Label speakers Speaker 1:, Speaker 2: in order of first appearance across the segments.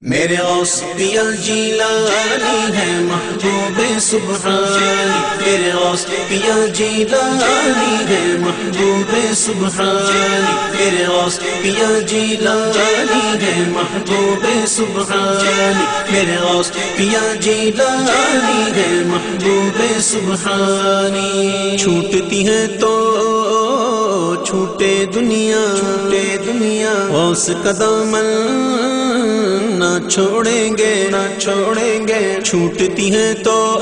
Speaker 1: میرے پی جیلانی ہے محبوب سبحانی میرے پی جیلانی ہے محبوب سبحانی میرے پی جیلانی ہے محبوب سبحانی میرے پی جیلانی ہے محبوب سبحانی چھوٹتی ہے تو چھوٹے دنیا چھوٹے دنیا۔ اس قدم نہ چھوڑیں گے، نہ چھوڑیں گے۔ چھوٹتی ہیں تو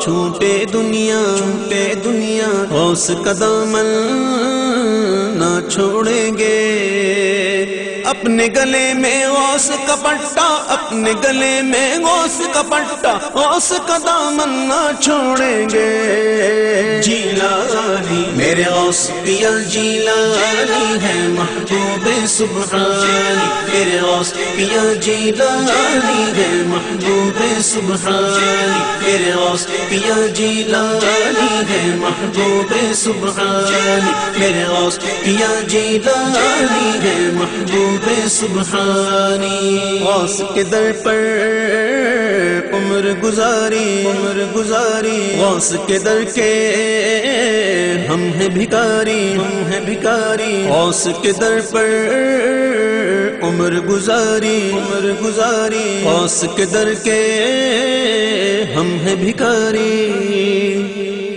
Speaker 1: چھوٹے دنیا چھوٹے دنیا۔ اس قدم نہ چھوڑیں گے۔ اپنے گلے میں غوث کا پٹا، اپنے گلے میں غوث کا پٹا، غوث کا دامن نہ چھوڑیں گے۔ جیلانی میرے غوث پیا جیلانی ہے محبوب سبحانی۔ میرے غوث پیا جیلانی ہے محبوب سبحانی۔ میرے غوث پیا جیلانی ہے محبوب سبحانی۔ میرے غوث پیا جیلانی ہے محبوب سبحانی۔ غوث کے در پر عمر گزاری۔ عمر گزاری۔ غوث کے در کے ہم ہیں بھکاری۔ ہم ہیں بھکاری۔ غوث کے در پر عمر گزاری۔ عمر گزاری۔ غوث کے در کے ہم ہیں بھکاری۔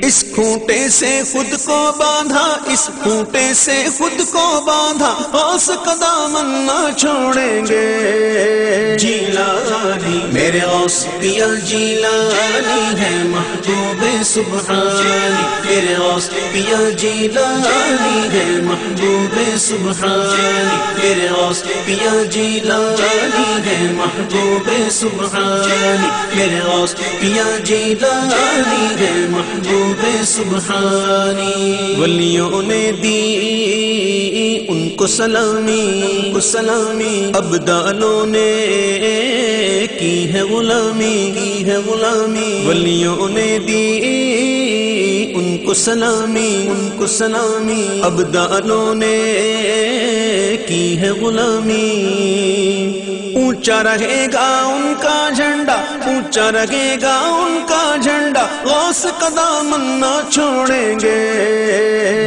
Speaker 1: اس کھوٹے سے خود کو باندھا، اس کھوٹے سے خود کو باندھا اس قدام نہ چھوڑیں گے۔ جیلانی، میرے اوس پیا جیلانی ہے محبوب سبحانی میرے اوس پیا جیلانی ہے محبوب سبحانی میرے اوس پیا جیلانی ہے محبوب سبحانی میرے اوس پیا جیلانی ہے محبوب سبحانی۔ ولیوں نے دی ان کو سلامی۔ کو سلامی۔ ابدالوں نے کی ہے غلامی۔ کی ہے غلامی۔ ولیوں نے دی ان کو سلامی۔ ان کو سلامی۔ ابدالوں نے کی ہے غلامی۔ اونچا رہے گا ان کا جھنڈا اونچا رہے گا ان کا جھنڈا، غوث قدام نہ چھوڑیں گے۔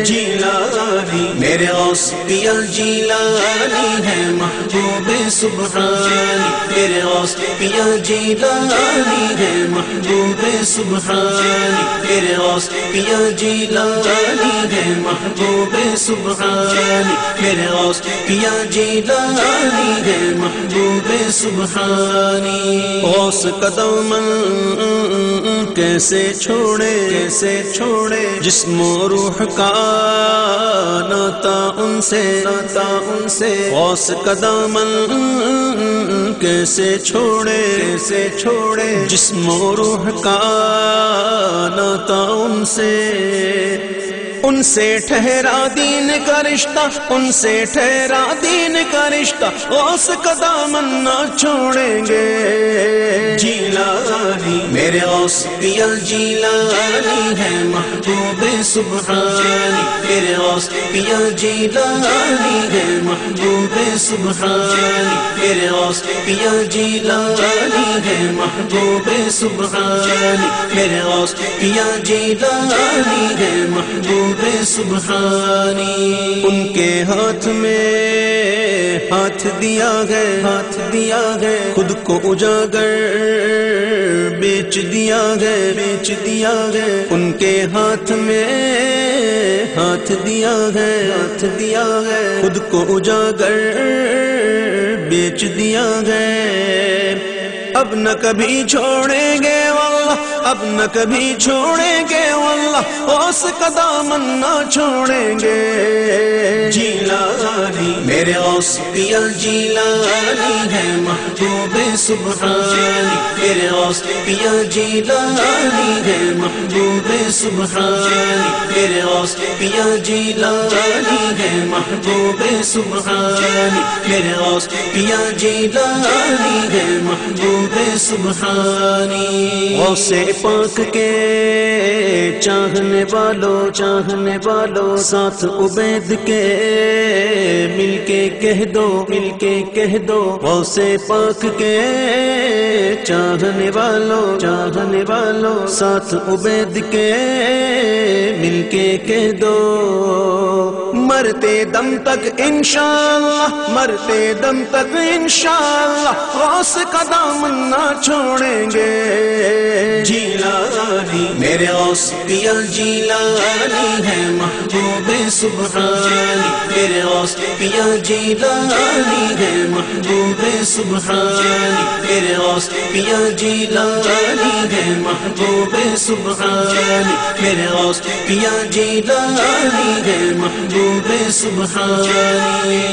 Speaker 1: جیلانی، میرے غوث پیا جیلانی ہے محبوب سبحانی میرے غوث پیا جیلانی ہے محبوب سبحانی میرے غوث پیا جیلانی ہے محبوب سبحانی میرے غوث پیا جیلانی ہے محبوب سبحانی؟ غوث قدم کیسے چھوڑے؟ کیسے چھوڑے؟ جسم و روح کا ناتا ان سے، ناتا ان سے۔ غوث قدم کیسے چھوڑے؟ کیسے چھوڑے؟ جسم و روح کا ناتا ان سے۔ ان سے ٹھہرا دین کا رشتہ، ان سے ٹھہرا دین کا رشتہ اس قدام نہ چھوڑیں گے۔ جیلانی، میرے اوس پیا جیلانی ہے محبوب سبحانی۔ میرے اوس پیا جیلانی ہے محبوب سبحانی۔ میرے اوس پیا جیلانی ہے محبوب سبحانی۔ میرے اوس پیا جیلانی ہے محبوب سبحانی۔ ان کے ہاتھ میں ہاتھ دیا گئے ہاتھ دیا گئے خود کو اجاگر بیچ دیا گئے بیچ دیا گئے ان کے ہاتھ میں ہاتھ دیا گئے ہاتھ دیا گئے خود کو اجاگر بیچ دیا گئے اب نہ کبھی چھوڑیں گے، واللہ۔ اب نہ کبھی چھوڑیں گے واللہ، اس قدام نہ چھوڑیں گے۔ جیلانی، میرے اوس پیا جیلانی ہے محبوب سبحانی میرے اوس پیا جیلانی ہے محبوب سبحانی میرے اوس پیا جیلانی ہے محبوب سبحانی میرے اوس پیا جیلانی ہے محبوب سبحانی غوث پاک کے چاہنے والوں چاہنے والوں ساتھ عبید کے مل کے کہہ دو، مل کے کہہ دو۔ غوث پاک کے چاہنے والوں چاہنے والوں ساتھ عبید کے مل کے کہہ دو۔ مرتے دم تک انشاءاللہ، مرتے دم تک انشاءاللہ۔ غوث کا دامن نہ چھوڑیں گے۔ جیلانی، میرے غوث پیا جیلانی ہے محبوب سبحانی میرے غوث پیا جیلانی ہے محبوب سبحانی میرے غوث پیا جیلانی ہے محبوب سبحانی میرے غوث پیا جیلانی ہے محبوب سبحانی